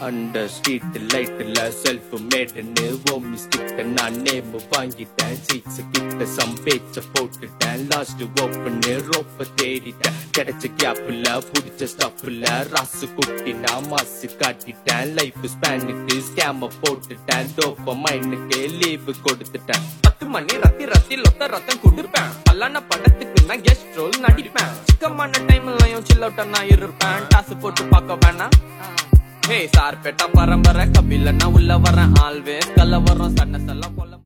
Under street லைட்ல self மேடுன்னு ஓமி ஸ்டிக்க நான் நேம் வாங்கிட்டேன். சீட்ஸ் கிட்ட சம் பேச்ச போட்டுட்டேன். லாஸ்ட் ஓப்பன் ரோப்ப தேடிட்டேன். கிடைச்ச கேப்ல புடிச்ச ஸ்டப்ல ராசு குட்டினா மாசு காட்டிட்டேன். லைஃப் ஸ்பேனுக்கு ஸ்கேம போட்டுட்டேன். டோப்ப மைனுக்கு லீவு கொடுத்துட்டேன். பத்து மணி ரத்தி ரத்தி லொத்த ரத்தம் கொடுப்பேன். பல்லான படத்துக்கு நான் கெஸ்ட் ரோல் நடிப்பேன். சிக்கமான டைம்லயும் சில்லவுட்டா நான் இருப்பேன். டாஸ் போட்டு பார்க்க வேணாம். ஹே சார் பெட்டா பரம்பரை கபில நான் உள்ள வரேன் ஆல்வேஸ் கல்ல வரும் சன்ன செல்ல